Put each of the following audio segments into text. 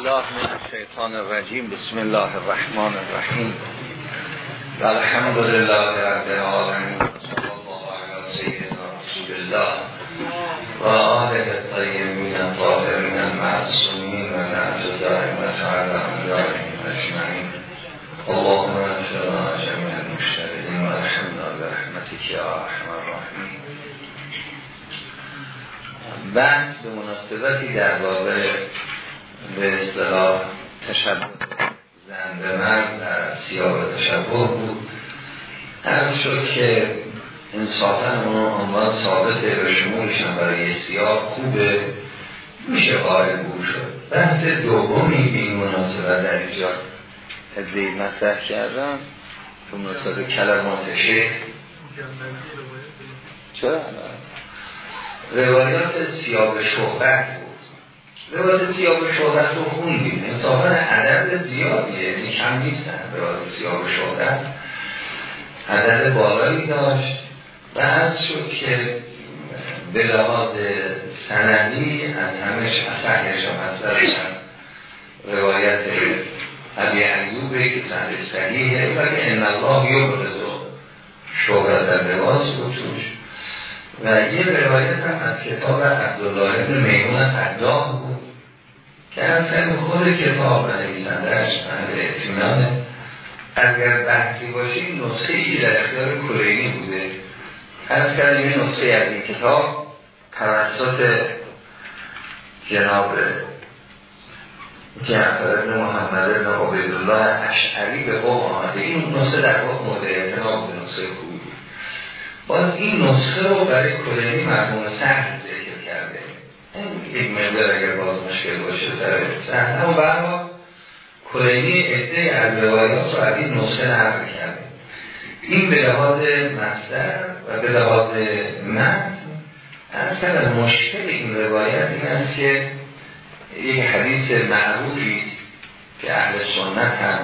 الله من الشیطان الرجیم. بسم الله الرحمن الرحیم. و الحمد لله رب العالمین صلی الله علی سیدنا رسول الله و آله الطیبین الطاهرین المعصومین و نعمت دائمت علی انبیائهم اجمعین. اللهم اغفر جميع المشتغلین و ارحمنا برحمتك یا ارحم الراحمین. بحث به مناسبتی در باب به اصطلاح تشبه. زن به مرد در سیاه تشبه بود. هم شد که انصافا اونو عنوان ثابته به شمولشن برای سیاه خوبه میشه قائل بود شد. بحث دومی به این مناسبت در اینجا هدهی مطرح کردم که مناسبت کلمات شیخ. چرا؟ روایات سیاه شهرت روایت سیاه و شهرت رو خوندیم انصافا عدد زیادیه یعنی کم نیستن. روایت سیاه و شهرت عدد بالایی داشت. و از شد که به لحاظ سندی از همش اصحش هم اصلش هم روایت عبی عیوبه که سند صحیحه. و که ان الله یبرزو شهرت در لباس بود توش. و یه روایت هم از کتاب عبدالله ابن میمون قدام بود. که اصلا خود کتاب نویسندهش اهل اطمینانه اگر بحثی باشه این نسخه ای در اختیار کلینی بوده. از کردیم نسخه از این کتاب توسط جناب جعفر ابن محمد ابن عبیدالله اشعری به قوم آمده. این نسخه در واقع مورد اعتناب به نسخه خوبی باز این نسخه رو برای کلینی سهل ذکر کرده یک مقدار اگر باز مشکل باشه سر سهل اما برما کلینی عده از روایات رو از این نسخه نقل کرده. این به لحاظ مصدر و به لحاظ متن اصلا مشکل این روایت این است که یک حدیث معروفی که اهل سنت هم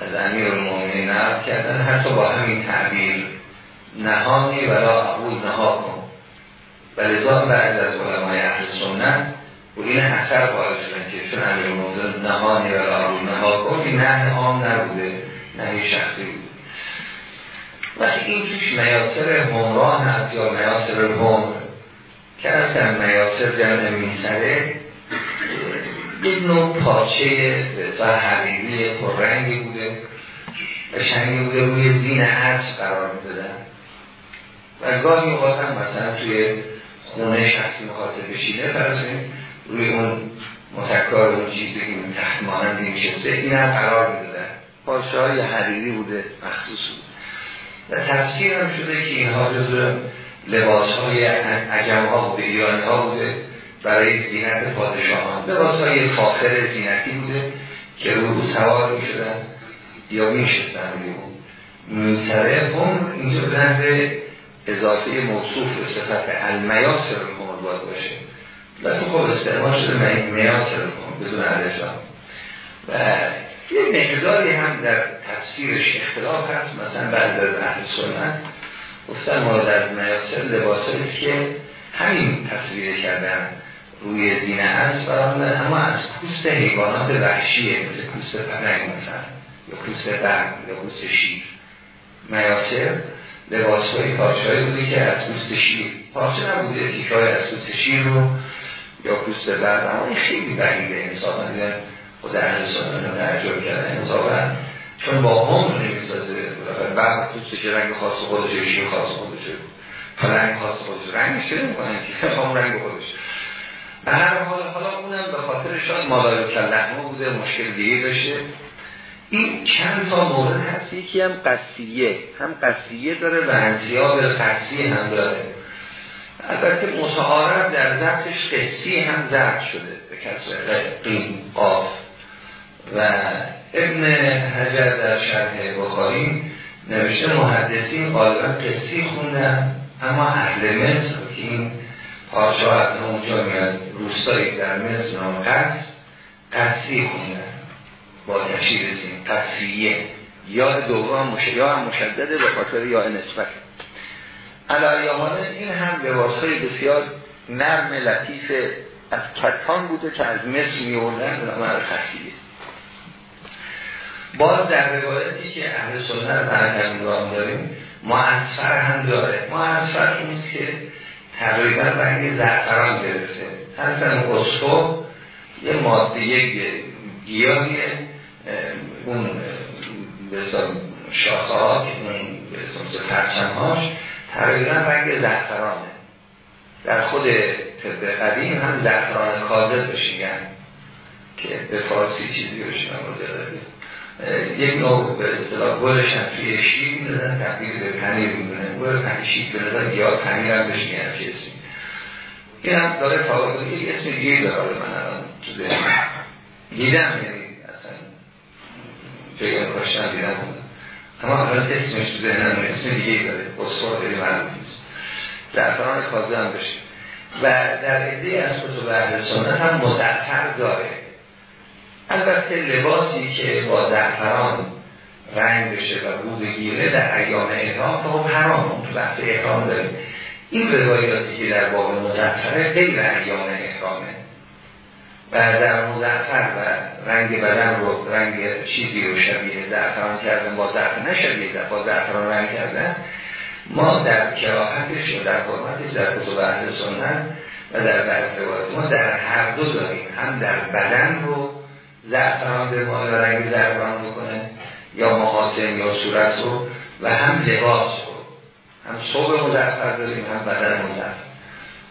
از امیر المومنین نقل کردن حتی با همین تعبیر نهانی ولا عبول نها کن و لذا بعد از علمای اهل سنت و این اثر باید شدن که چون امیر المومنین نهانی ولا عبول نها کن این نه عام نبوده نه شخصی بود و این توش میاسر همراه هست یا میاسر هم که اصلا میاسر جمع میسره یک نوع پاچه بسیار حقیقی پررنگی بوده قشنگی بوده روی دین عرض قرار می‌دادن. و گاهی اوقات هم مثلا توی خونه شخصی مخاطب بشینه فرسونی روی اون متکار اون چیزی که تحت مانندی میشسته این هم قرار می‌دادن. پاچه های حقیقی بوده مخصوص بود. و تفسیر هم شده که اینها جزو لباس های عجم ها بوده ایرانی ها بوده برای زینت پادشاهان. لباس های فاخر زینتی بوده که رو سوار می شدن یا می شدن روی اون. میسره هم اینجا به اضافه موصوف به صفت المیاسر کمون باید باشه. لکن خب استعمال شده میاسر کمون بدون علشان و یه مقداری هم در تفسیرش اختلاف هست. مثلا بعد از اهل سنت گفتن مورد از میاسر لباسایی که همین تصویر کردن روی دین از برامدن اما از پوست حیوانات وحشیه مثل پوست پنگ مثلا یا پوست برگ یا پوست شیر. میاسر لباس های پارچه بوده که از پوست شیر. پارچه نبوده تیک های از پوست شیر رو یا پوست برگ اما این خیلی بعیده انصافا دیدن خود اهل سنت رو تعجب کردن. انصافا چون با هم نمی‌سازه. برگ پوست که رنگ خاص خودشه شیر خاص خودشه. پلنگ خاص خودشه. رنگش که نمی‌کنن که هم رنگ خودش به هر حال حالا اونم به خاطر شاید مادار کلحمه بوده مشکل دیگه داشته. این چند تا مورد هست؟ یکی هم قصیه. هم قصیه داره و انتیاب قصیه هم داره. البته متعارف در ضبطش قصی هم ضبط شده به کسر قیم قاف. و ابن حجر در شرح بخاری نوشته محدثین غالبا قصی خوندن اما اهل مصر که این ها از اونجا میاد روستایی در مصر نام قص قصی خوندن. با تشیر رسیم قصیه یا دوم مش... یا هم مشدده به خاطر یا نسبت. علایه این هم به واسطه بسیار نرم لطیف از کتان بوده که از مصر میوردن به نامر خطیه باز در روایتی که اهل سنت رو داریم معصر هم داره. معصر نیست که تقریبا رنگ زعفران گرفته هستن قصفو یه ماده یک گیاهی اون به شاخه ها اون به پرچم هاش تقریبا رنگ زعفرانه. در خود طب قدیم هم زعفران کاذب بشیگن که به فارسی چیزی بشیگن مجرده یک نوع به اصطلاح گلش هم توی شیر میدازن تبدیل به پنیر می‌دونن گل پنیر به نظر یا پنیر هم بشین هم چه این هم داره فاوضا یک اسم گیر داره من الان تو دیدم یعنی جایی کاشتم دیدم اما اصلا اسمش تو ذهنم اسم دیگه داره. اصفار خیلی معلوم نیست. زعفران کازه هم بشه. و در عده از کتب اهل سنت هم مزعفر داره. البته لباسی که با زعفران رنگ بشه و بود بگیره در ایام احرام خب حرام تو بحث احرام داریم. این روایاتی که در باب مزعفره غیر ایام احرامه. در مزعفر و رنگ بدن رو رنگ چیزی رو شبیه زعفران کردن با زعفران نشبیه با زعفران رنگ کردن. ما در کراحتش و در حرمتش در کتب اهل سنت و در بعض روایات ما در هر دو داریم. هم در بدن رو زعفران به ما رنگ زعفران بکنه یا محاسن یا صورت رو و هم لباس رو. هم صبح مزعفر داریم هم بدن مزعفر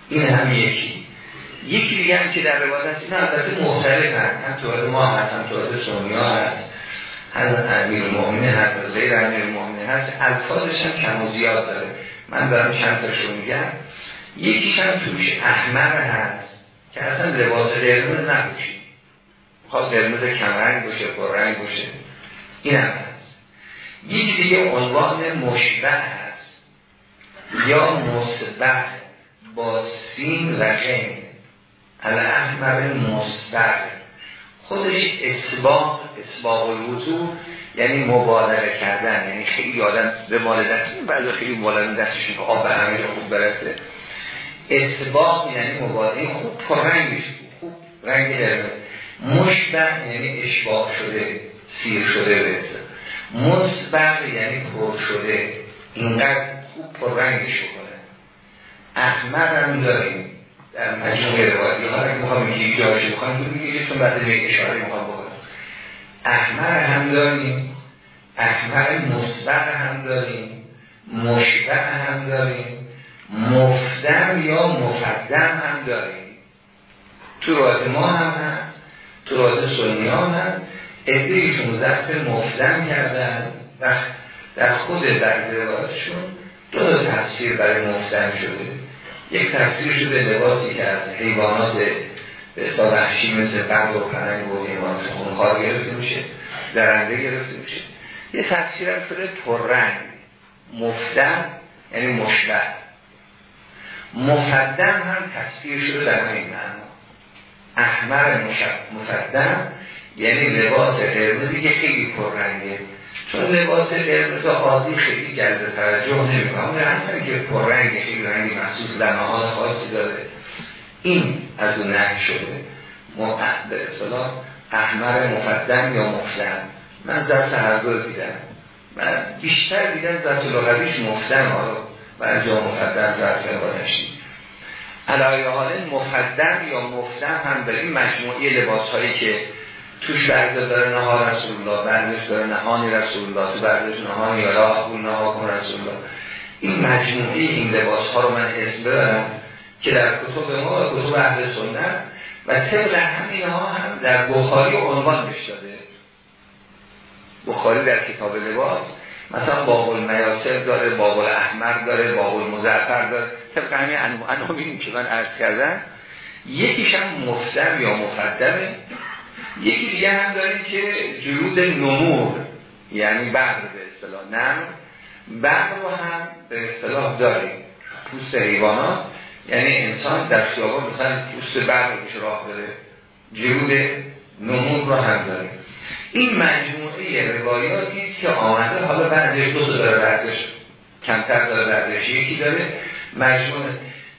این هم یکی. یکی دیگه هم که در روایت هست این البته مختلف هست. هم تواد ما هست هم تواد سونیا هست. حضرت امیر المؤمنه هست غیر امیر المؤمنه هست. الفاظش هم کم و زیاد داره. من دارم چند تاشو میگم. یکیش هم توش احمر هست که اصلا لباس قرمز نبوشید خواست قرمز کمرنگ باشه پررنگ باشه. این هم هست. یکی دیگه عنوان مشبه هست. یا مصبح با سین و غین. الاحمر مصبح خودش اسباق اسباق الوضوع یعنی مبالغه کردن. یعنی خیلی آدم به مال دست بعضی خیلی مبالغه دستشون که آب به همه خوب برسه. اسباق یعنی مبالغه. خوب پررنگش خوب رنگ قرمز مشبه یعنی اشباق شده سیر شده برسه. مصبق یعنی پر شده. اینقدر خوب پررنگش کنه احمد هم داریم در مجموعه روایتی ها اگه می‌خوام یکی جاش می‌خوام میگه چون بعد به اشاره می‌خوام بکنم. احمر هم داریم. احمر مصبق هم داریم. مشبع هم داریم. مفدم یا مفدم هم داریم. تو روایت ما هم هست. تو روایت سنی هم هست. ادهیشون ضبط مفدم کردن. در خود بعضی روایتشون دو تفسیر برای مفدم شده. یک تفسیر شده لباسی که از حیوانات به وحشی مثل قرد و پرنگ و حیوانات خونخوار گرفته میشه درنده گرفته میشه. یه تفسیر هم شده پررنگ مفدم یعنی مشبه. مفدم هم تفسیر شده در این معنا. احمر مفدم یعنی لباس قرمزی که خیلی پررنگه. چون لباس قرمز آزی خیلی جلب توجه نمی‌کنه. اون هستن که پررنگ خیلی رنگی در محال خاصی داره. این از اون نهی شده. به اصطلاح احمر مقدم یا مفدم من ضبط هر دو دیدم. من بیشتر دیدم ضبط لغویش مفدم حالا و از جا مقدم ضبط لغویشی علایه حال مفدم یا مفدم هم این مجموعی لباس هایی که توش برده داره نها رسول الله بردش داره نهانی رسول الله تو بردش نهانی یا راه بود نها کن رسول الله این مجموعی این لباس ها رو من اسم ببرم که در کتب ما و کتب اهل سنت و طبق همین ها هم در بخاری عنوان داده. بخاری در کتاب لباس مثلا بابل میاسر داره بابل احمر داره بابل مزرفر داره. طبق همین عنوان که من عرض کردم یکیش هم مفتم یا مفدمه. یکی دیگه هم داریم که جلود نمور یعنی بغر به اصطلاح نم بغر رو هم به اصطلاح داریم. پوست حیوانات یعنی انسان در خیابان مثلا پوست بغر رو راه بره جلود نمور رو هم داریم. این مجموعه روایاتی است که آمده حالا بعدش دو داره بعدش کمتر داره بعدش. یکی داره مجموعه.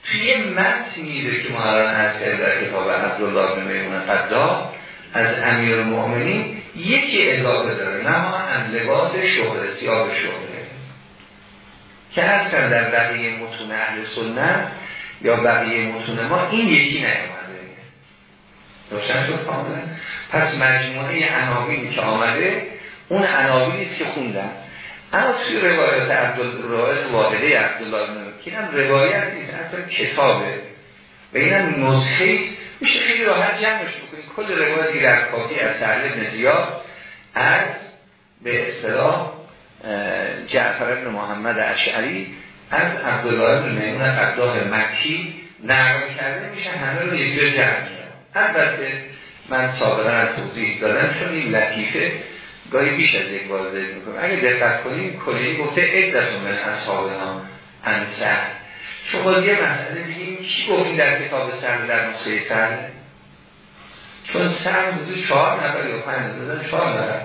توی یه متنی که ما الان از در کتاب عبدالله بن میمون قدا از امیر المؤمنین یکی اضافه داره نه از لباس شهره سیاه شهره. که از در بقیه متون اهل سنت یا بقیه متون ما این یکی نیامده. روشن شد کاملا؟ پس مجموعه عناوینی که آمده اون عناوینی که خوندن اما توی روایت عبدالروایت واحده عبدالله که هم روایت نیست اصلا کتابه. و این هم نسخه میشه خیلی راحت جمعش بکنید کل روایتی در کافی از سهل نزیاد از به اصطلاح جعفر بن محمد اشعری از عبدالله بن میمون قداه مکی نقل کرده میشه همه رو یک جا جمع کرد البته من سابقا توضیح دادم چون این لطیفه. گاهی بیش از یک بار ذکر می‌کنم. اگه دقت کنیم کلی گفته عدتون من اصحابنا انسر شما یه مسئله بگیم چی گفتیم در کتاب سر در نسخه سر چون سر بودی چهار نفر یا پنج نفر چهار نفر.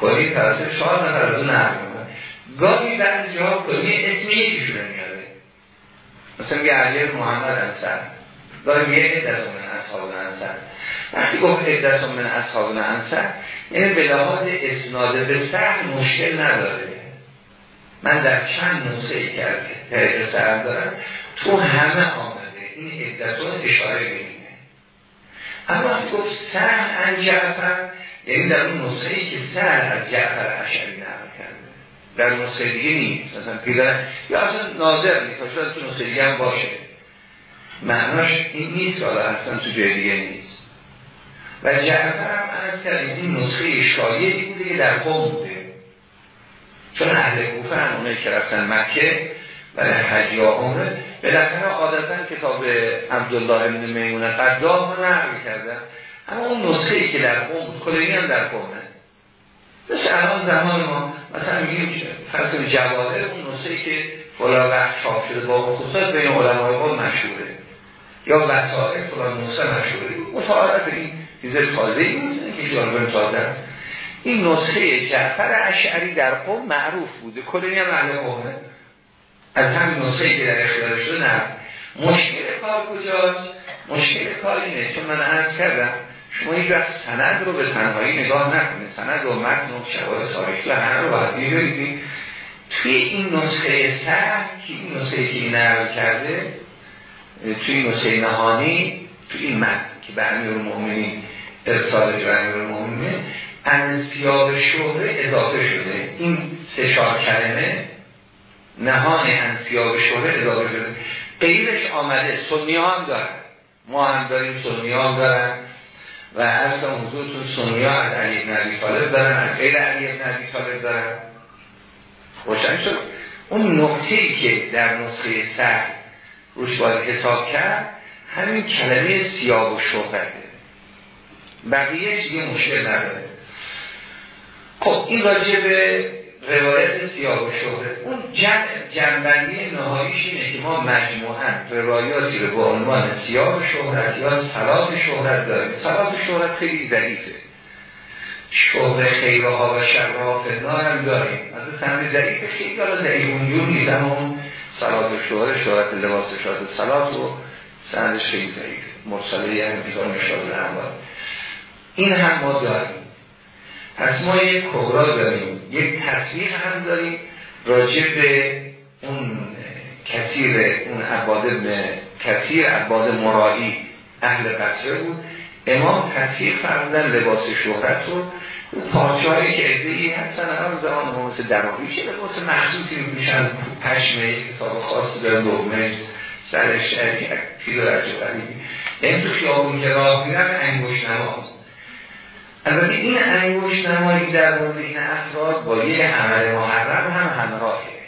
کلی توسط چهار نفر از اون نقل گاهی بعضی جاها کلی اسم یکیشون میاره مثلا یه علی محمد انسر گاهی یه عدت من اصحاب انسر وقتی گفت عدت من اصحاب انسر یعنی به لحاظ اسناد به سر مشکل نداره. من در چند نسخه کرد طریق سر دارم تو همه آمده. این عدتون اشاره بینه اما وقتی گفت سر ان جعفر یعنی در اون نسخه ای که سر از جعفر اشعری نقل کرده. در نسخه دیگه نیست. مثلا پیدا یا اصلا ناظر نیست. شاید تو نسخه دیگه هم باشه. معناش این نیست حالا اصلا تو جای دیگه نیست. و جعفر هم از کردیم این نسخه شایعی بوده که در قوم بوده. چون اهل کوفه هم اونه که رفتن مکه برای حج یا عمره بالاخره عادتا کتاب عبدالله ابن میمون قدام رو نقل کردن اما اون نسخه ای که در قوم کلینی هم در قومه مثل الان زمان ما مثلا میگیم فرض جواهر اون نسخه ای که فلا وقت چاپ شده با خصوصات بین علمای قوم مشهوره. یا وسائل فلان نسخه مشهوره. متعارف این چیز تازه نیست که جانبن تازه است. این نسخه جعفر اشعری در قوم معروف بوده. کلی هم اهل قومه. از همین نسخه که در اختیار شده نه. مشکل کار کجاست؟ مشکل کار اینه. چون من عرض کردم شما یک وقت سند رو به تنهایی نگاه نکنید. سند و متن و شواهد تاریخی همه رو باید ببینید توی این نسخه سر که این نسخه که این نقل کرده توی این نسخه نهانی توی این متن که به امیر المؤمنین ارسال به امیر المؤمنین انسیاب شهره اضافه شده. این سه چهار کلمه نهان انسیاب شهره اضافه شده. غیرش آمده. سنی ها هم دارن. ما هم داریم سنی ها هم دارن. و اصلا حضورتون سنی ها از علی ابن عبی طالب دارن از غیر علی ابن عبی طالب دارن. روشن شد. اون نقطه ای که در نسخه سر روش باید حساب کرد همین کلمه سیاب و شهرته. بقیهش یه مشکل نداره. خب این راجع به روایت سیاه و شهرت اون جمع جنبندی نهاییش اینه که ما مجموعا روایاتی رو با عنوان سیاه و شهرت یا سلاس شهرت داریم. سلاس شهرت خیلی ضعیفه. شهر خیرها و شرها فنار هم داریم. از سند ضعیف خیلی داره ضعیف اونجور نیست اما اون سلاس شهر شهرت لباس شهرت سلاس و سندش خیلی ضعیف مرسله هم بیزار مشاهده هم این هم ما داریم. پس ما یک کبرا داریم یک تصویر هم داریم راجع به اون کثیر اون عباد کثیر عباد مرایی اهل قصره بود. امام تصویر فرمودن لباس شهرت رو پاچهایی که ادهی هستن هم زمان ما مثل دراویش لباس مخصوصی میشن پشمه حساب خاصی دارن دومه سرش در جبری این تو خیابون که راه میرن انگوش نماز. البته این انگوش نمایی در مورد این افراد با یه عمل محرم هم همراهه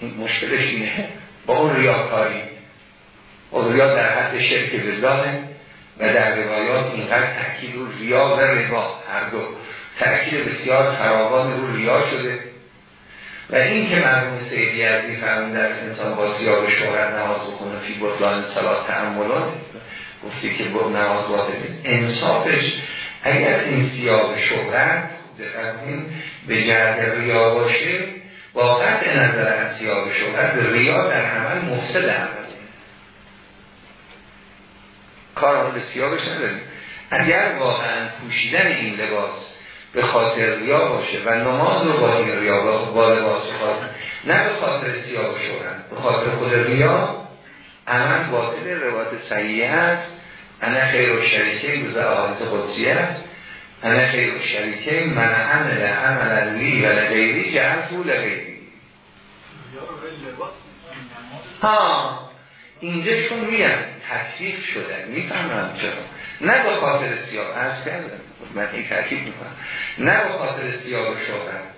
این مشکلش اینه. با اون ریاکاری. و ریا در حد شرک بزانه و در روایات اینقدر تحکیل رو ریا و ربا هر دو. تحکیل بسیار فراوان رو ریا شده. و این که مرمون سیدی ازی فرمون در انسان با سیاه شهرت نماز بکنه فی بطلان صلات تعملان گفتی که نماز باطل انصافش اگر این سیاه شهرت به جهت ریا باشه با قطع نظر از سیاه شهرت ریا در عمل مفسد عمله کار حال سیاهش نداریم. اگر واقعا پوشیدن این لباس به خاطر ریا باشه و نماز رو با این ریا با لباس خاطر نه به خاطر سیاه و به خاطر خود ریا عمل باطل روایت صحیحه هست انا خیر و شریکه روز آحادث قدسی هست انا خیر و شریکه من عمل عمل لی و لغیری جهت و لغیری. ها اینجا چون تصریف شدن می‌فهمم چرا. نه به خاطر سیاه از کردم. من این تحکیب می‌کنم. نه به خاطر سیاه شهرت.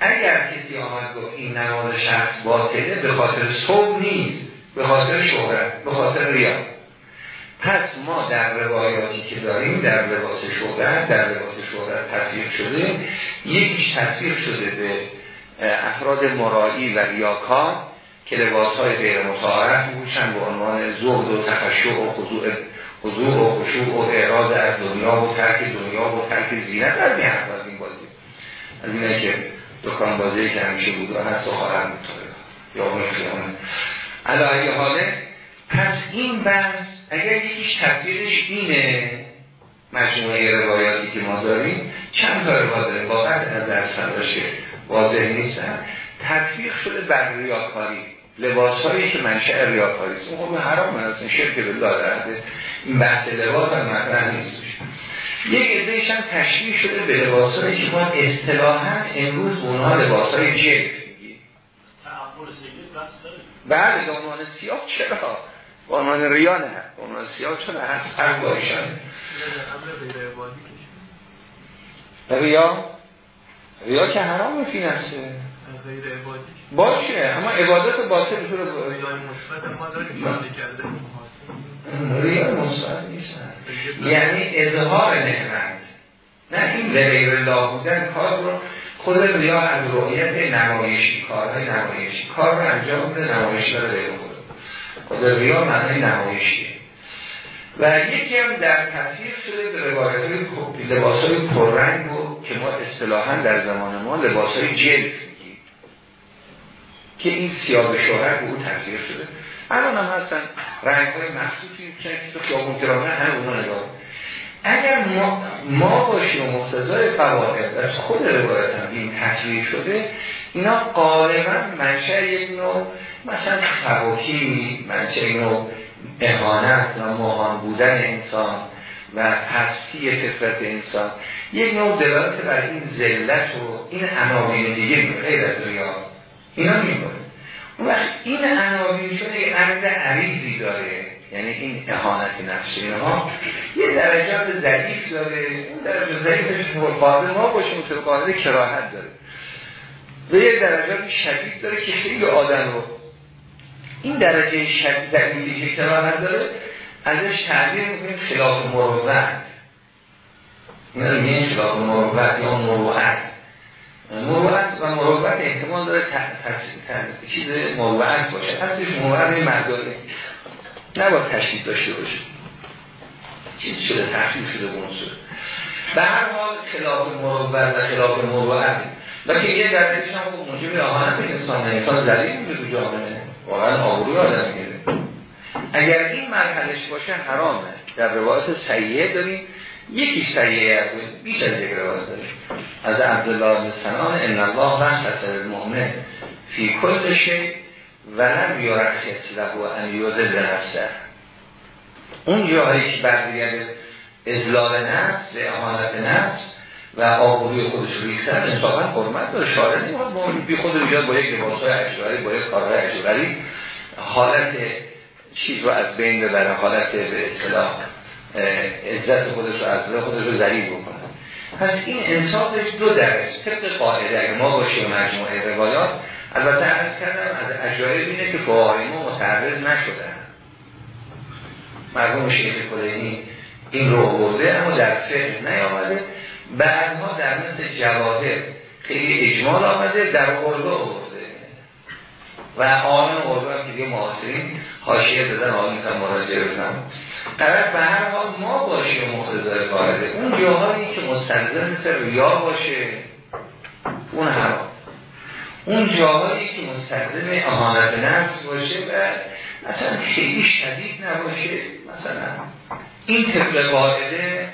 اگر کسی آمد گفت این نماز شخص باطله به خاطر صبح نیست به خاطر شهرت به خاطر ریا. پس ما در روایاتی که داریم در لباس شهرت در لباس شهرت تصریف شده یکیش تصریف شده به افراد مرایی و ریاکار که لباس های غیر متعارف بوشن به عنوان زهد و تخشع و خضوع و خشوع و اعراض از دنیا و ترک دنیا و ترک زینت. از این از این بازی. از اینه که دکان بازی که همیشه بود و هست و خواهر می‌تونه. یا مشکلانه علایه حاله پس این بحث اگر یکیش تفکیرش اینه مجموعه روایاتی که ما داریم چند تا روایت واقعا از سنداشه واضح نیستن تطبیق شده بر ریاکاری. لباس هایی که منشأ ریاکاری است. اون خب حرام هست شرک به داره این بحث لباس هم مطرح نیست. یک ادهش هم تشریح شده به لباس هایی که ما اصطلاحا امروز اونها لباس های جلد میگیم. بله به عنوان سیاه. چرا؟ به عنوان ریا نه به عنوان سیاه چرا هست هر باشن ریا ریا که حرام فی نفسه. باشه اما عبادت باطل تو رو ریا مثبت نیستن یعنی اظهار نعمت. نه این غیر الله بودن کار رو خود ریا از رؤیت نمایشی کارهای نمایشی. کار رو انجام بده نمایشی خود خود ریا معنی نمایشیه. و یکی هم در تصویر شده به روایت لباس های پررنگ بود که ما اصطلاحا در زمان ما لباس های جلد میگیم. که این سیاه شهرت به او تصویر شده. الان هم هستن رنگ های مخصوصی که تو خیابون کرامه همه اونها نگاه اگر ما, باشیم و مختزای فواقع در خود روایت هم این تصویر شده اینا غالبا منشه یک نوع مثلا سباکی منشه نوع اهانت و مهان بودن انسان و پستی فطرت انسان. یک نوع دلالت بر این ذلت و این عناوین دیگه غیر از ریا اینا می‌کنه اون وقت این عناوین چون یک عرض عریضی داره. یعنی این اهانت نفسی اینها یه درجات ضعیف داره. اون درجه ضعیفش قاضی ما باشیم که قاضی کراهت داره. و یه درجات شدید داره که خیلی آدم رو این درجه شدید ضعیفی که کراهت داره ازش تعبیر می‌کنیم خلاف مروت. این رو میگه خلاف مروت یا مروت مروت و مروت احتمال داره چیز مروت باشه. هستش مروت مرداره نباید تشدید داشته باشه. چیز شده تحقیل شده بونسو به هر حال خلاف مروت و خلاف مروت و که یه درجهش هم خوب موجب آهانت انسان انسان ذلیل میشه تو جامعه. واقعا آبروی آدم می‌گیره. اگر این مرحلش باشه حرامه. در روایت سیعه داریم یکی سیعه بیش از یک روایت داریم. از عبدالله بن سنان ان الله رخص المؤمن فی کل شی و لم یرخص له ان یذل نفسه اون جایی که برمیگرده ازلال نفس اهانت نفس و آبروی خودش ریختن انصافا حرمت داره. شاره نمی‌خواد بی خود رو با یک لباسای اجباری با یک کارهای اجباری حالت چیز رو از بین ببره حالت به اصطلاح عزت خودش رو از خودش رو ذریع بکنه. پس این انصافش دو درست طبق قاعده اگه ما باشیم مجموعه روایات البته عرض کردم از اجایب اینه که فقهای ما متعرض نشدن. مرحوم شیخ کلینی این رو برده اما در فقه نیامده. بعدها در مثل جواهر خیلی اجمال آمده در قرده آورده. و آن قرده هم که دیگه معاصرین حاشیه دادن آن می‌تونم مراجعه بکنم. قرار به هر حال ما باشیم مختزای قاعده. اون جاهایی که مستلزم مثل ریا باشه اون حرام. اون جاهایی که مستلزم اهانت نفس باشه و اصلا خیلی شدید نباشه مثلا این طبق قاعده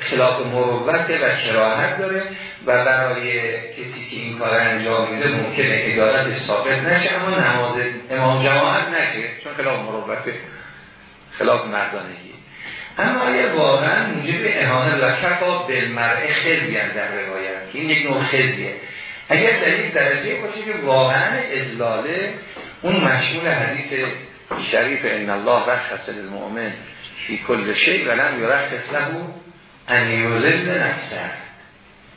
خلاف مروت و کراهت داره و برای کسی که این کار انجام میده ممکنه ادارت ثابت نشه اما نماز امام جماعت نشه چون خلاف مروت خلاف مردانگی. اما اگر واقعا موجب اهانه و کفا به مرعه خیلی در روایت که این یک نوع خیلیه اگر در این درجه باشه که واقعا ازلاله اون مشمول حدیث شریف ان الله رخص للمؤمن فی کل شیء ولم یرخص له ان یذل نفسه.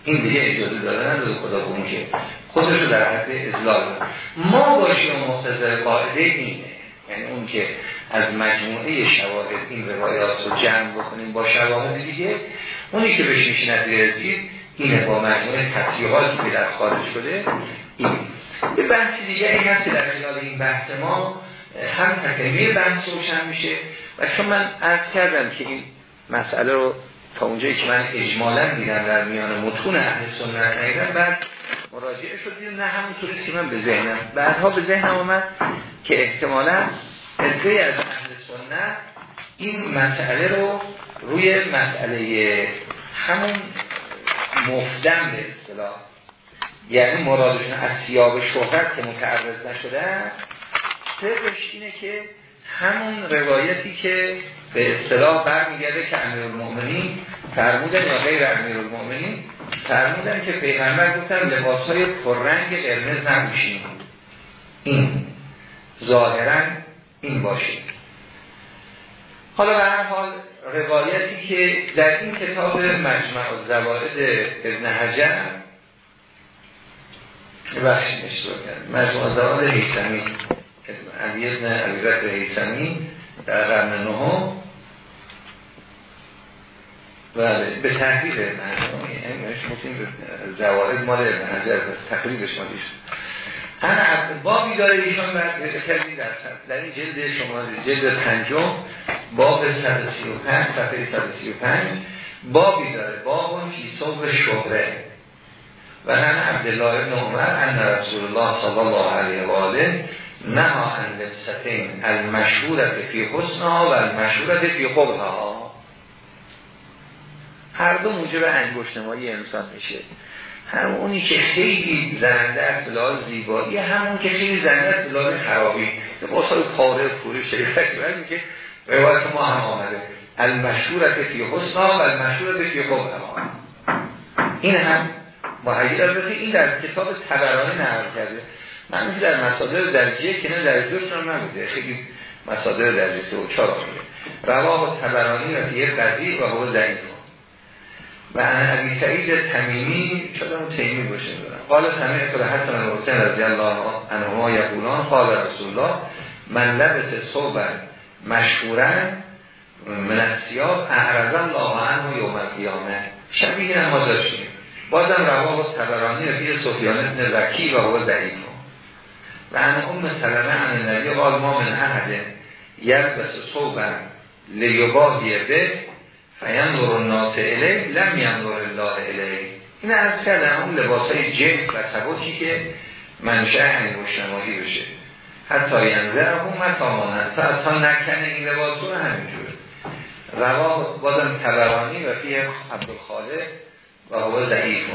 این دیگه اجازه داده نداره خدا به که خودش رو در حد ازلال ما باشیم مختزر قاعده اینه. یعنی اون که از مجموعه شواهد این روایات رو جمع بکنیم با شواهد دیگه اونی که بهش میشه رسید اینه با مجموعه تصیحاتی که در خارج شده این. یه بحث دیگه این هست که در خلال این بحث ما هم تکمیل بحث روشن میشه و چون من عرض کردم که این مسئله رو تا اونجایی که من اجمالا دیدم در میان متون اهل سنت نیدم بعد مراجعه شد نه همونطوری که من به ذهنم. بعدها به ذهنم آمد که احتمالا ادعای از اهل سنت این مسئله رو روی مسئله همون مفدم به اصطلاح. یعنی مرادشون از سیاب شهرت که متعرض نشده سرش اینه که همون روایتی که به اصطلاح برمیگرده که امیر المؤمنین فرمودن یا غیر امیر المؤمنین فرمودن که پیغمبر گفتن لباس های پررنگ قرمز نبوشیم این ظاهرا این باشید حالا به هر حال روایتی که در این کتاب مجمع زوارد ابن حجر بخشی نشتر کرد. مجموع زوارد حیثمی. علی ابن علیبت حیثمی در قرن نهم. بله به تحقیق مجموعی این زوارد مال ابن حجر تقریبش مالیش هم بابی داره ایشان در در این جلد شما جلد پنجم. باب 135 صفحه 135 بابی داره باب فی صبح شهره. و هم عبدالله ابن عمر ان رسول الله صلی الله علیه و آله نها ان لبستین المشهورت فی حسنها و المشهورت فی خوبها هر دو موجب انگشتمایی انسان میشه. همون اونی که خیلی زنده است لحاظ زیبایی همون که خیلی زنده است لحاظ خرابی. با سال پاره پوری شریفت که روایت ما هم آمده. المشهورت فی حسنا و المشهورت فی خوب این هم محیل البته این در کتاب تبرانی نقل کرده. من در مصادر درجه که نه در دوشون نبوده. خیلی مصادر درجه سه و چهار آمده رواه تبرانی و فیه قضی و هو ضعیف. و عبی سعید تمیمی شده اون تیمی باشه دارم قال حسن و حسین رضی الله عنهما یقولان قال رسول الله من لبس صوبن مشهورن من السیاب اعرض الله عنه یوم القیامه شبیه ما داشتیم. بازم رواه تبرانی رفیع سفیان ابن وکی و هو ضعیف. و ان ام سلمه عن النبی قال ما من احد یلبس صوبن لیباهی به فینظر الناس الی لم ینظر الله الی این از کردن اون لباس های جن و سبکی که منشه همین بشه. حتی ینظر هم متامانن تا نکنه این لباس رو همینجور رواه بازم تبرانی و فیه عبدالخالق و هوا ضعیف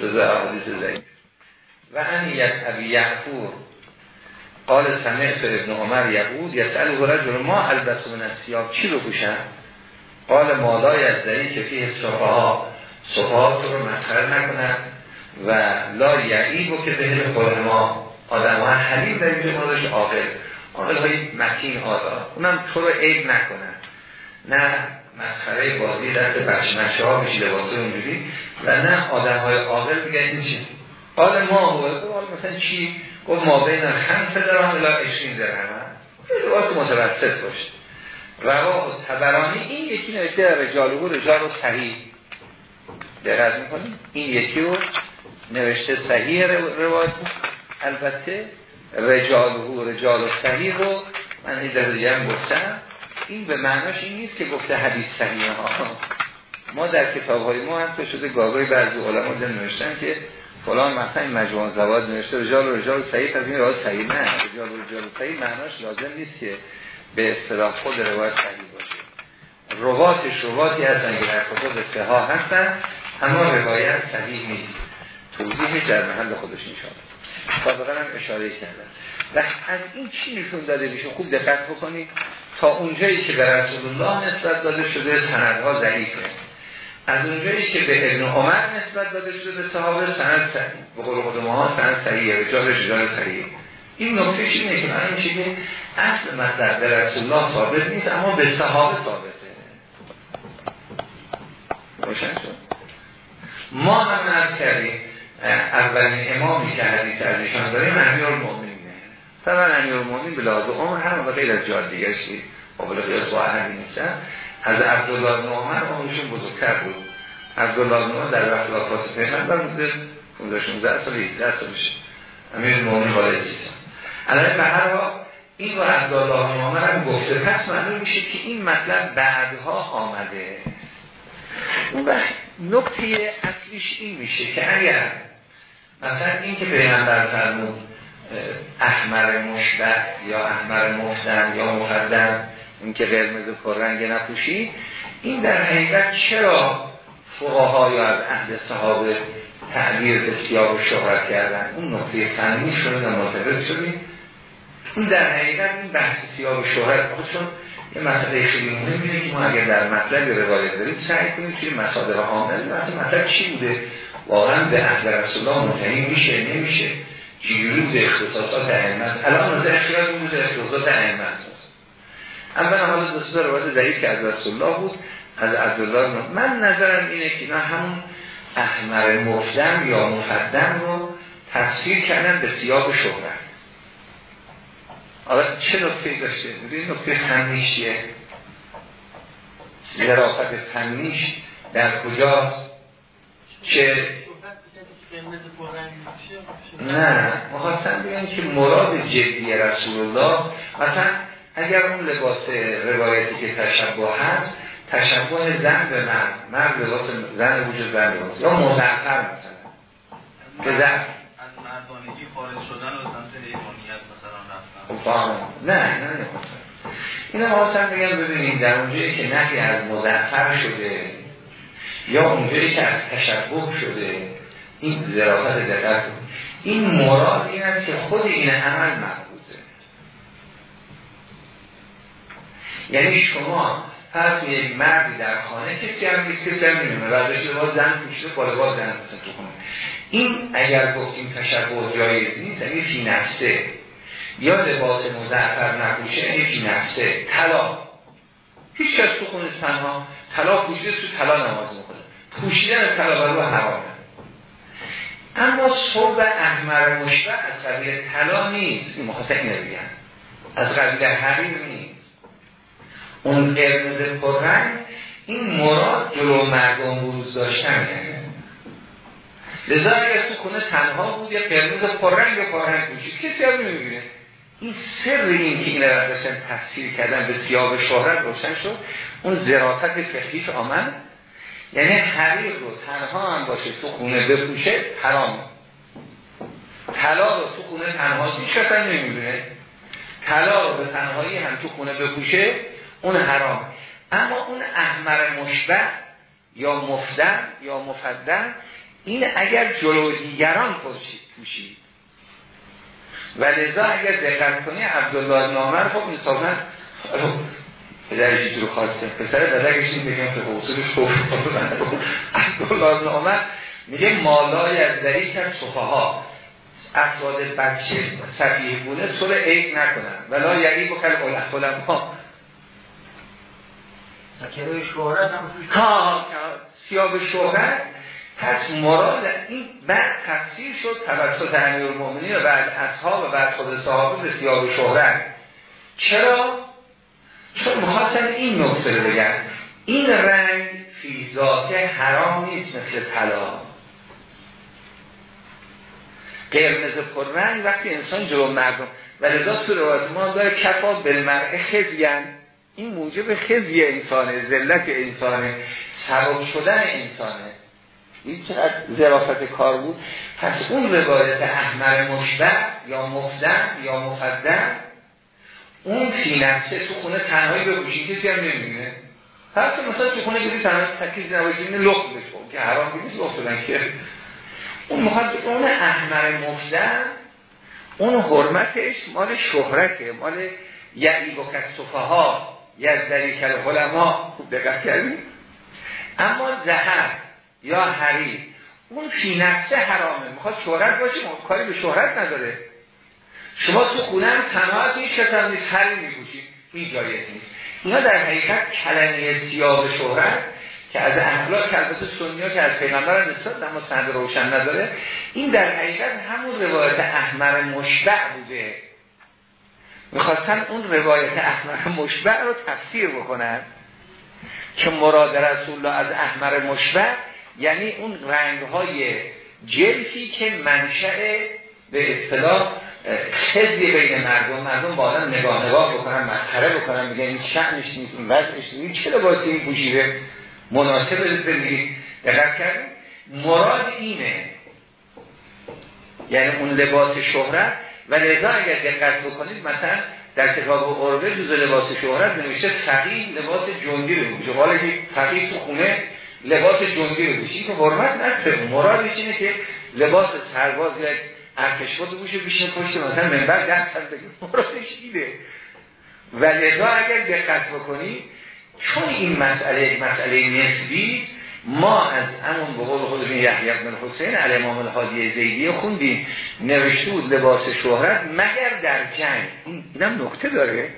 جزء احادیث ضعیف. و ان یک ابی یعفور قال سمعت ابن عمر یهود یسأله رجل ما البس من السیاب چی رو پوشن قال مالای از دری که فیه صفحه صفحات رو مسخر نکنن و لا یعیب و که به ما. آدم ها حلیم در اینجا مرادش عاقل. عاقل های متین آدار اونم تو رو عیب نکنن. نه مسخره بازی دست بچه ها بشی لباسه اونجوری و نه آدم های عاقل میگن این چی قال ما هو مثلا چی؟ گفت ما بین خمسه درهم الا 20 درهم. لباس متوسط باشه. رواه تبرانی این یکی نوشته رجال و رجال و صحیح. دقیق می‌کنیم این یکی رو نوشته صحیح روایت البته رجال و رجال صحیح رو من این در هم گفتم. این به معناش این نیست که گفته حدیث صحیح ها. ما در کتاب های ما هم شده گاهی بعضی علما نوشتن که فلان مثلا این مجموعه زواد نوشته رجال و رجال صحیح از این راه صحیح نه. رجال و رجال صحیح معناش لازم نیست که به اصطلاح خود روایت صحیح باشه. رواتش رواتی هستن که در کتب سها هستن اما روایت صحیح نیست. توضیحش در محل خودش نشان سابقا هم اشاره کردن. و از این چی نشون داده میشه؟ خوب دقت بکنید. تا اونجایی که به رسول الله نسبت داده شده سندها ضعیفه. از اونجایی که به ابن عمر نسبت داده شده به صحابه سند به قول خود ما سند صحیحه رجالش رجال صحیحه. این نکته اینه که معنی میشه که اصل مطلب به رسول الله ثابت نیست اما به صحابه ثابته. روشن شد؟ ما هم کردیم. اولین امامی که حدیث از ایشان داریم امیر المؤمنینه. طبعا امیر المؤمنین به عمر هم و غیر از جاد دیگه شید قابل قیاس با اهلی نیستن از عبدالله بن عمر عمرشون بزرگتر بود. عبدالله بن عمر در وقت وفات پیغمبر بوده 15 16 سال 17 سالشه امیر المؤمنین والد نیستن الان به هر حال این و عبدالله بن عمر هم گفته. پس معلوم میشه که این مطلب بعدها آمده. اون وقت نکته اصلیش این میشه که اگر مثلا این که پیغمبر فرمود احمر مشبه یا احمر مفتن یا مقدم این که قرمز پررنگ نپوشی این در حقیقت چرا فقها یا از اهل صحابه تعبیر و شهرت کردن؟ اون نقطه فنی شده مرتبط شدیم این در حقیقت این بحث سیاه شهرت خودشون یه مسئله خیلی مهمه که ما اگر در مطلب روایت داریم سعی کنیم توی مصادر عامل مثلا مطلب چی بوده؟ واقعا به اهل رسول الله منتهی میشه نمیشه بوده اختصاصات ائمه است الان از اختیار بوده اختصاصات ائمه است اولا حالا دوست روایت ضعیف که از رسول الله بود از عبدالله من نظرم اینه که اینا همون احمر مفدم یا مفدم رو تفسیر کردن به سیاب شهرت حالا چه نکته داشته؟ این نکته فنیش چیه؟ ظرافت فنیش در کجاست؟ چه؟ نه مخواستم بگم که مراد جدی رسول الله مثلا اگر اون لباس روایتی که تشبه هست تشبه زن به مرد مرد لباس زن وجود زن لباس یا مزعفر مثلا که زن از مردانگی خارج شدن و سمت حیوانیت مثلا رفتن خب، نه نه نه اینو خواستم بگم ببینید در اونجایی که نهی از مزعفر شده یا اونجایی که از تشبه شده این ذرافت دقت این مراد این است که خود این عمل محبوزه یعنی شما پس یک مردی در خانه کسی هم کسی هم نمیمونه ورداشته باز زن پوشته بالا باز زن تو خونه. این اگر گفتیم تشبه جایز نیست یعنی فی نفسه. یا لباس مزعفر نپوشه یعنی فی نفسه. طلا هیچ کس تو خونه تنها طلا پوشیده تو طلا نماز پوشیدن طلا برو حرامه اما صبح احمر مشبه از قبیل طلا نیست. این مخواستن اینه از قبیل حریر نیست. اون قرمز پررنگ این مراد جلو مردم بروز داشتن لذا اگر تو کنه تنها بود یا قرمز پررنگ یا پررنگ بوشید کسی هم نمی‌بینه. این سر این که این رو تفسیر کردن به سیاب شهرت روشن شد اون زرافت فقهیش آمد یعنی حریر رو تنها هم باشه تو خونه بپوشه حرام. طلا رو تو خونه تنها هیچ کس نمی‌دونه طلا رو به تنهایی هم تو خونه بپوشه اون حرام. اما اون احمر مشبه یا مفدن یا مفدن این اگر جلو دیگران پوشید و لذا اگر دقت کنی عبدالله نامر خب انصافا پدرش رو خواسته پسر پدرش این بگم که حوصلش خوب. عبدالله نامر میگه مالای از ذریک از صفحه ها افراد بچه صفیه بونه طور عید نکنن. ولا یعنی بکل علما ها سیاب شهرت. پس مراد این بعد تفسیر شد توسط امیر و بعد اصحاب و بعد خود صحابه به سیاب شهرت. چرا؟ چون محاسن این نکته رو بگن این رنگ فی حرام نیست مثل طلا. قرمز پر رنگ وقتی انسان جلو مردم و لذا تو روایت ما داره کفا بالمرء خزین این موجب خزی انسانه ذلت انسانه سبب شدن انسانه. این چقدر ظرافت کار بود؟ پس اون روایت احمر مشبه یا مفدن یا مفدن اون فی تو خونه تنهایی بپوشید کسی هم نمی‌بینه. پس مثلا تو خونه گیری تنها تکیز نباید این لخت بشون که حرام بیدید لخت بدن که. اون مخاطب اون احمر مفدن اون حرمتش مال شهرته مال یعی و کسفه ها یزدری کل علما خوب دقت کردیم اما زهر یا حریر اون فی حرامه. می‌خواد شهرت باشه کاری به شهرت نداره. شما تو خونه هم تنها این شکم نیست حریر میگوشید این جایز نیست. اینا در حقیقت کلمه سیاه شهرت که از اخلاق که البته سنیا که از پیغمبر نسبت اما سند روشن نداره این در حقیقت همون روایت احمر مشبع بوده. می‌خواستن اون روایت احمر مشبع رو تفسیر بکنن که مراد رسول الله از احمر مشبع یعنی اون رنگ های جلفی که منشأ به اصطلاح خزی بین مردم مردم با آدم نگاه نگاه بکنن مسخره بکنن میگن این شعنش نیست این وضعش نیست. چه لباسی این پوشیده مناسب زندگی دقت کردیم مراد اینه. یعنی اون لباس شهرت. و لذا اگر دقت بکنید مثلا در کتاب عربه جز لباس شهرت نمیشه فقیه لباس جنگی رو میشه حالا که فقیه تو خونه لباس جنگی رو میشه که حرمت نداره مرادش اینه که لباس سرباز یا ارتشباز بوشه بیشه پشت مثلا منبر دستن بگیم مرادش اینه و لذا اگر دقت بکنید چون این مسئله یک مسئله نسبی ما از همون به قول خود یحیی بن حسین علی امام الحادی زیدی خوندیم. نوشته بود لباس شهرت مگر در جنگ. این اینم نکته داره.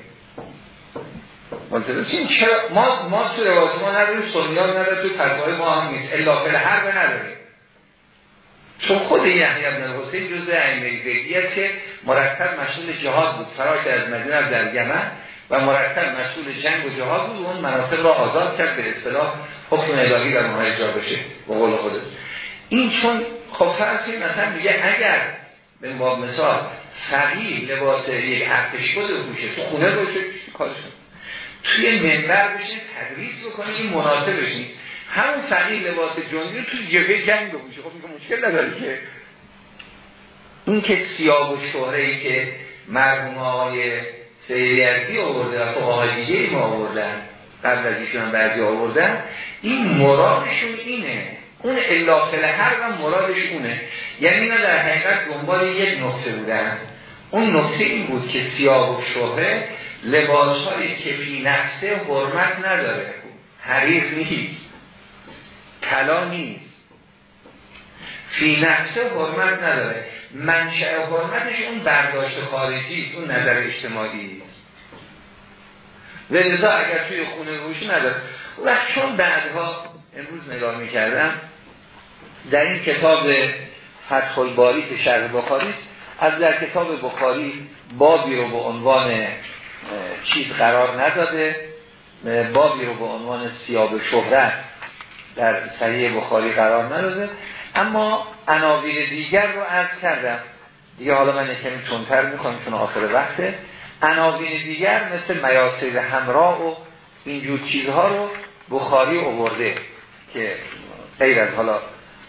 این چرا ما ما تو لباس ما نداریم سنیان نداره تو فتوای ما هم نیست. الا فل حرب نداره چون خود یحیی بن حسین جزء ائمه است که مرتب مشغول جهاد بود. فراش از مدینه در یمن و مرتب مسئول جنگ و جهاد بود. اون مناطق را آزاد کرد به اصطلاح حکم الهی در اونها اجرا بشه به قول خودت این چون خب فرض مثلا میگه اگر به باب مثال فقیه لباس یک ارتش بود بوشه تو خونه باشه کارشون توی منبر بشه تدریس بکنه این مناسبش نیست. همون فقیه لباس جنگی رو توی جبهه جنگ بوشه خب میگه مشکل نداره که. این که سیاه و شهره ای که مرحوم های سیریزی آورده و فقهای دیگه ما آوردن قبل از ایشون بعضی آوردن این مرادشون اینه. اون الاخل هر و مرادش اونه. یعنی اینا در حقیقت دنبال یک نقطه بودن. اون نقطه این بود که سیاه و شهره لباس هایی که فی نفسه حرمت نداره. حریر نیست. طلا نیست. فی نفسه حرمت نداره. منشأ حرمتش اون برداشت خارجی اون نظر اجتماعی است. و لذا اگر توی خونه روشی نداره. وقت چون بعدها امروز نگاه می‌کردم در این کتاب فتح الباری که شرح بخاری از در کتاب بخاری بابی رو به عنوان چیز قرار نداده بابی رو به عنوان سیاب شهرت در صحیح بخاری قرار نداده. اما عناوین دیگر رو عرض کردم. دیگه حالا من کمی تونتر می‌کنم چون آخر وقته عناوین دیگر مثل میاسر همراه و اینجور چیزها رو بخاری اوورده که غیر از حالا.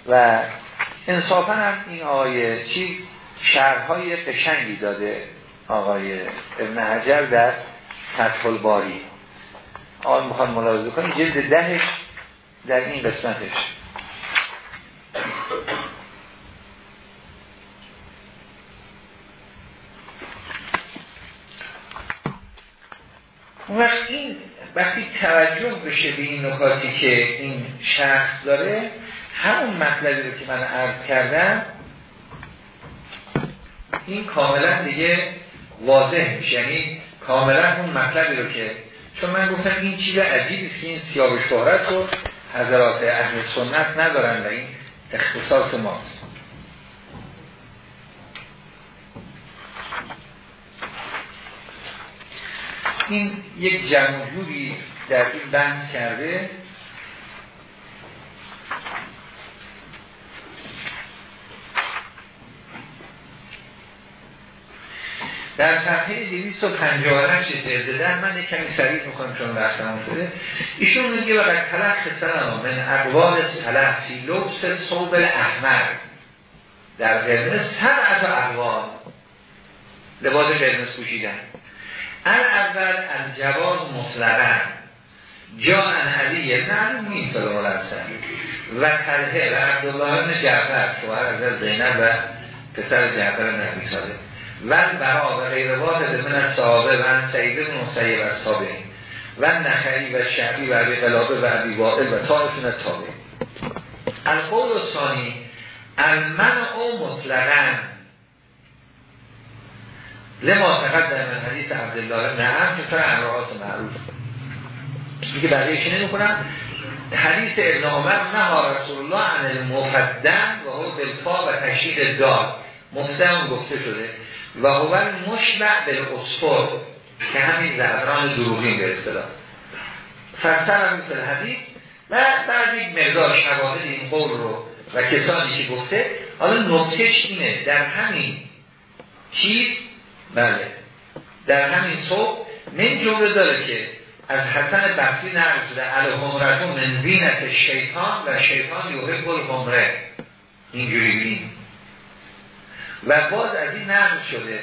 و انصافا هم این آقای چیز شرحهای قشنگی داده آقای ابن حجر در فتح الباری آقای می‌خوان ملاحظه کنیم جلد دهش در این قسمتش. این وقتی توجه بشه به این نکاتی که این شخص داره همون مطلبی رو که من عرض کردم این کاملا دیگه واضح میشه. یعنی کاملا اون مطلبی رو که چون من گفتم این چیز عجیبی که این سیاب شهرت رو حضرات اهل سنت ندارن و این اختصاص ماست. این یک جمعجوری در این بحث کرده در صفحه 258 جلد در من کمی سریع می‌کنم چون بحثم شده. ایشون میگه و در تلخ سلام من اقوال سلف فی لبس صوب احمر در قرمز سبعت اقوال. لباس قرمز پوشیدن. اول از جواز مطلقا. جا ان علی نه نیست سلام و تله و عبدالله ابن جعفر شوهر از زینب و پسر جعفر نبی ساله و برا و غیر واحد من از صحابه و سعید بن مسیب از تابعین. و نخعی و شعبی و عبی قلابه و عبی وائل و طائفون تابعین. القول و ثانی المن او مطلقا. لما تقدم من حدیث عبدالله نعم که سر امراض معروف. بقیه نمی کنم حدیث ابن عمر نه رسول الله عن المفدن و هو بالفا و تشکیل دار گفته شده. و هو مشبع بالاسفر که همین زعفران دروغین به اصطلاح. فرسر هم مثل حدیث و بعد یک مقدار شواهد این قول رو و کسانی که گفته حالا نکتش اینه در همین چیز بله در همین صبح من جمله داره که از حسن بحثی نقل شده الهمرتون من زینت شیطان و شیطان یوهب الهمره اینجوری بین و باز از این نقل شده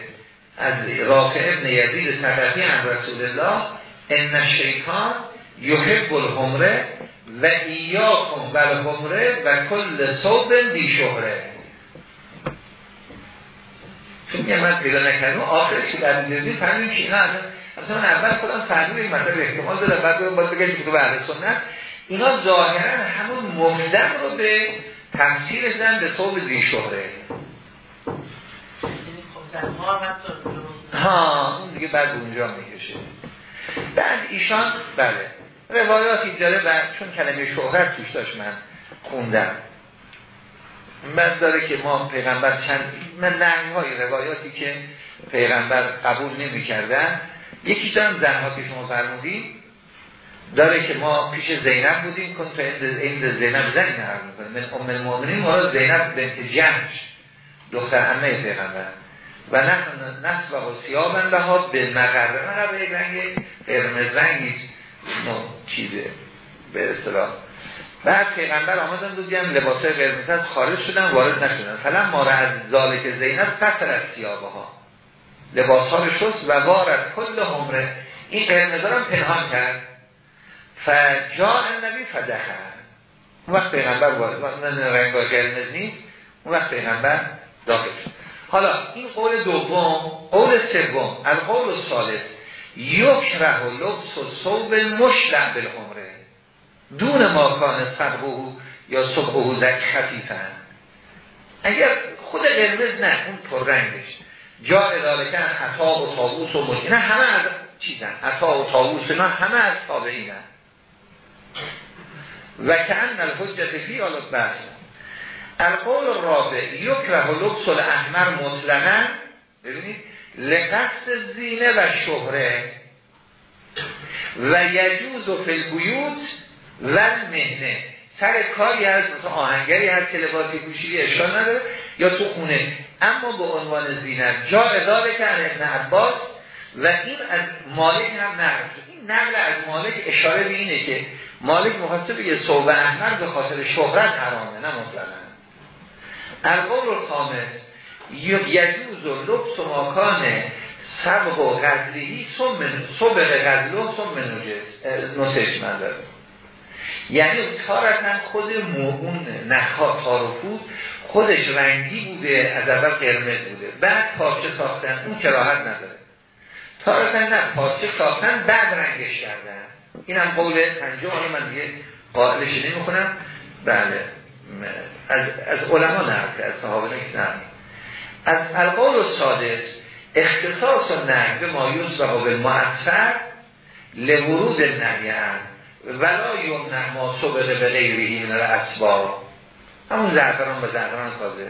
از رافع ابن یزید صدقی عن رسول الله ان شیطان یحب الهمره و ایاکم و الهمره و کل صوب بی شهره. چون من پیدا نکردم آخرش که در دیدی؟ فهمیم که اینا اصلا اول خودم فهمیم این مطلب احتمال داره بعد باید بگم که اهل سنت. اینا ظاهرا همون مفدم رو به تمثیل دادن به صوب بی شهره. ها اون دیگه بعد اونجا می‌کشه. بعد ایشان بله روایاتی داره و چون کلمه شهرت توش داشت من خوندم. من داره که ما پیغمبر چند من نهی های روایاتی که پیغمبر قبول نمی کردن یکی دارم زنها که شما فرمودیم داره که ما پیش زینب بودیم کن این زینب زنی نهار من ام المؤمنین ما زینب بنت جمش دختر همه پیغمبر. و نه نصف و سیابن به ها به مقرره یک رنگ قرمز رنگی چیزه به اصطلاح. بعد پیغمبر آمدن بودیم لباسای قرمز خارج شدن وارد نشدن. فلان ما را از ذالک زینب قصر از سیابه ها لباس ها شست و وارد کل همره این قرمز هم پنهان کرد. فجا النبی فدخل. اون وقت پیغمبر وارد رنگ قرمز نیست. اون وقت پیغمبر داخل شد. حالا این قول دوم قول سوم از قول سالس یکره و لبس و صوب مشلع بالعمره دون ماکان صبحه یا صبحه زک خفیفن اگر خود قرمز نه اون پررنگش جا اداره کن حتا و تابوس و مشکل نه همه از چیزن حتا و تابوس نه همه از تابعین و که ان الحجت فی آلت بحث القول رابع یکره لبس الاحمر مطلقا ببینید لقصد زینه و شهره و یجوز و فلبیوت و مهنه سر کاری هست مثلا آهنگری هست که لباسی پوشیدی اشکال نداره یا تو خونه. اما به عنوان زینت جا اداره کرد ابن عباس و این از مالک هم نقل. این نقل از مالک اشاره به اینه که مالک مخواسته بگه صوب احمر به خاطر شهرت حرامه نه مطلقا القول خامس یجوز و لبس و ماکان سبق و غزلیهی صبق غزل و سم نسش من داره یعنی تارتن خود اون نخا تارفود خودش رنگی بوده از اول قرمز بوده. بعد پارچه ساختن اون کراهت نداره. تارتن نه پارچه ساختن بعد رنگش کردن. این هم قول پنجم من دیگه قائلش نمی کنم بله. از, از علما نرد از صحابه نرد از القول و سادس اختصاص و نهی به مایوس و قابل معصر لورود نهی ولا یمنع ما صبره به غیری من الاسباب. همون زعفران به زعفران سازه.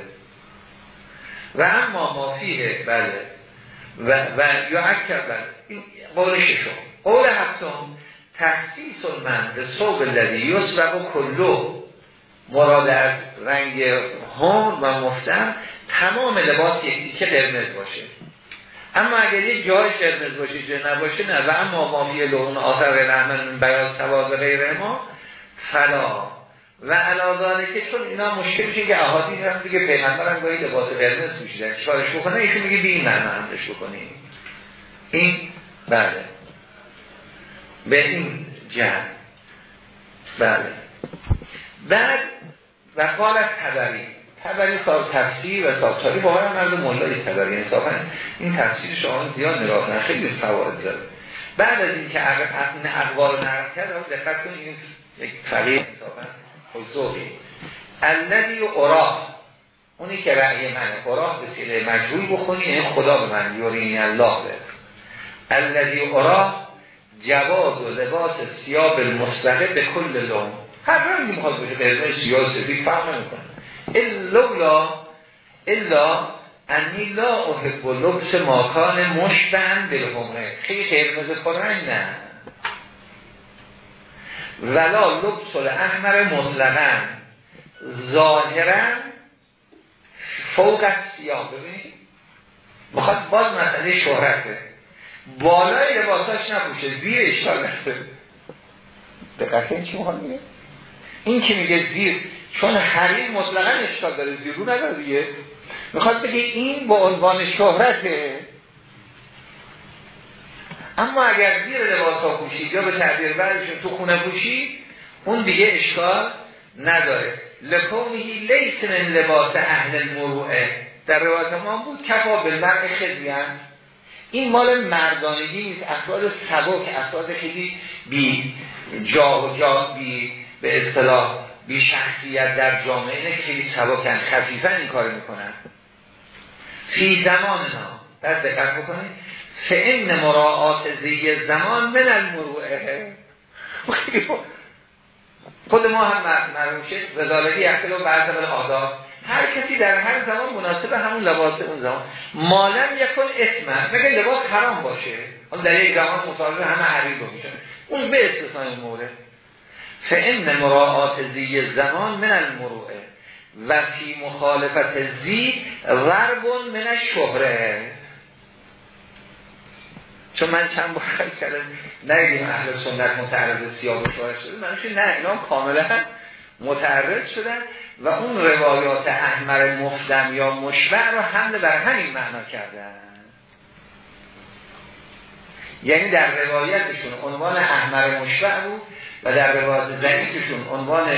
و اما ما فیه بله. و, و یا اکر بله. این قول ششم. قول هفتم تخصیص من به صوب الذی و کلو مراد از رنگ هم و مفتم تمام لباس یکی که قرمز باشه. اما اگر یک جای قرمز باشه جه نباشه نه. و اما مامی لون آخر رحمن بیاد سواد و غیره ما فلا. و علازانه که چون اینا مشکل میشه که احادیث هم دیگه پیغمبر هم گاهی لباس قرمز پوشیدن چیکارش بکنه؟ ایشون میگه بی این معنی همش بکنیم این بله. به این جمع بله. بعد و از تبری. تبری صاحب تفسیر و صاحب تاری با هم مرد مولای تبری. انصافا این تفسیر شما زیاد نگاه کنن خیلی فواید داره بعد از اینکه اصلا اقوال نرم کرد دقت کنید. یک فقیه انصافا حضوری الذی اراه اونی که رأی من. اراه به سیله مجهول بخونی. این خدا به من یورینی الله به. الذی اراه جواز و لباس سیاب المستقه به کل لون. هر رنگی می‌خواد بشه قرمز سیاه سفید فرق نمی‌کنه. الا الا انی لا احب لبس ماکان مشبن بالهمه خیلی قرمز خورنگ نه. ولا لبس احمر مطلقا. ظاهرا فوق از سیاه. ببینید. می‌خواد باز مسئله شهرته. بالای لباساش نپوشه. زیر اشکال نسته دقیقه چی می‌خواد میگه این که میگه زیر چون حریم مطلقا اشکال داره زیر رو نداره دیگه. می‌خواد بگه این با عنوان شهرته. اما اگر زیر لباس ها پوشید یا به تعبیر بعدشون تو خونه پوشید اون دیگه اشکال نداره. لکونهی لیس من لباس اهل المروعه. در روایت ما بود کفا مرد خدیان این مال مردانگی نیست افراد سبک افراد خیلی بی جا و جا بی به اصطلاح بی شخصیت در جامعه اینه که خیلی سبکن خفیفن این کار می‌کنن. فی زمان ها. در دقت بکنید. فعن مراعات زی زمان من المروعه. خود ما هم مرموم شد وزالتی اختلاف بعض آداب. هر کسی در هر زمان مناسب همون لباس اون زمان. مالم یکن اسم مگه لباس حرام باشه؟ در یک زمان مطابق همه حریر رو میشن اون به استثنای مورد. فان مراعات زی زمان من المروعه و فی مخالفت زی ضرب من شهره چون من چند بار خیلی کردم نگیم اهل سنت متعرض سیاه و شده من نه اینا کاملا متعرض شدن و اون روایات احمر مفدم یا مشبع رو حمل بر همین معنا کردن. یعنی در روایتشون عنوان احمر مشبع بود و در روایت ضعیفشون عنوان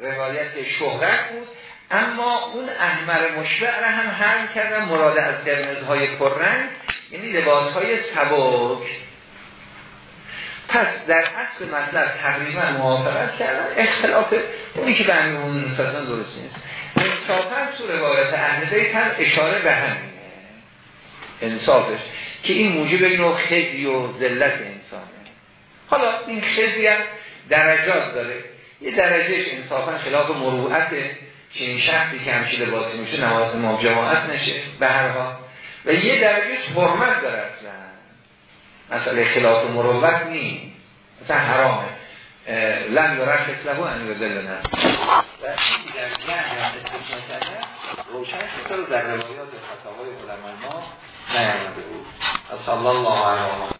روایت شهرت بود. اما اون احمر مشبع رو هم هم کردن مراد از قرمزهای پررنگ یعنی لباس های سبک. پس در اصل مطلب تقریبا موافقت کردن. اختلاف اونی که به اون نسبتا درست نیست. انصافا تو روایت بیت هم اشاره به همینه. انصافش. که این موجب اینو خزی و ذلت انسانه حالا این خزی هم درجات داره. یه درجهش انصافا خلاف مروعته که این شخصی که همچی لباسی میشه نماز ما جماعت نشه به هر حال. و یه درجهش حرمت داره اصلا. مسئله خلاف مروت نیست. مثلا حرامه. لن یرش اصله ان یذل نفس و این در جهن استثناء کرده روشن شده در روایات فتاوای علماء ما نیامده بود صلی الله علیه